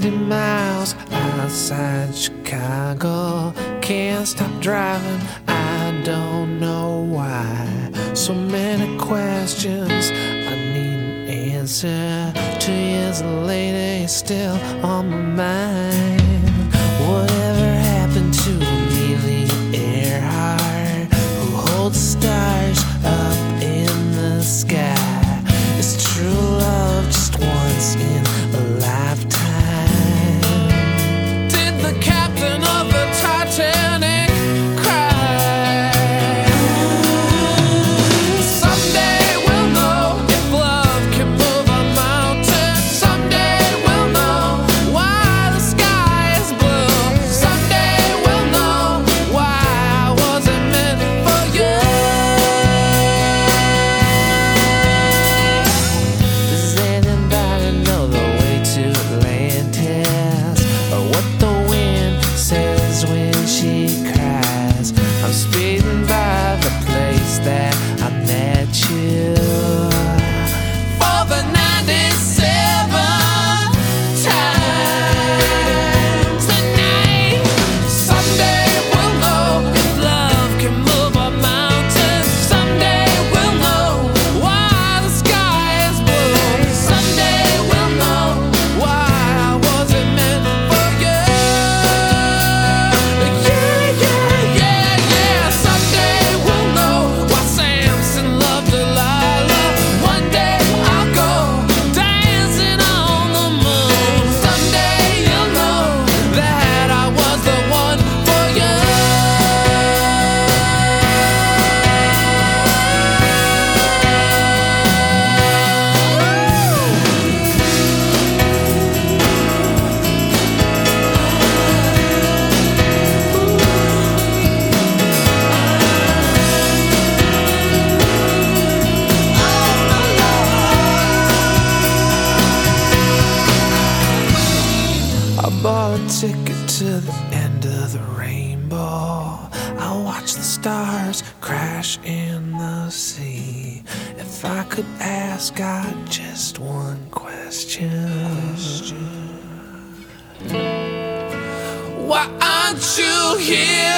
90 miles outside Chicago. Can't stop driving, I don't know why. So many questions I need an answer. Two years later, you're still on my mind. bought a ticket to the end of the rainbow. I'll watch the stars crash in the sea. If I could ask God just one question. question. Why aren't you here?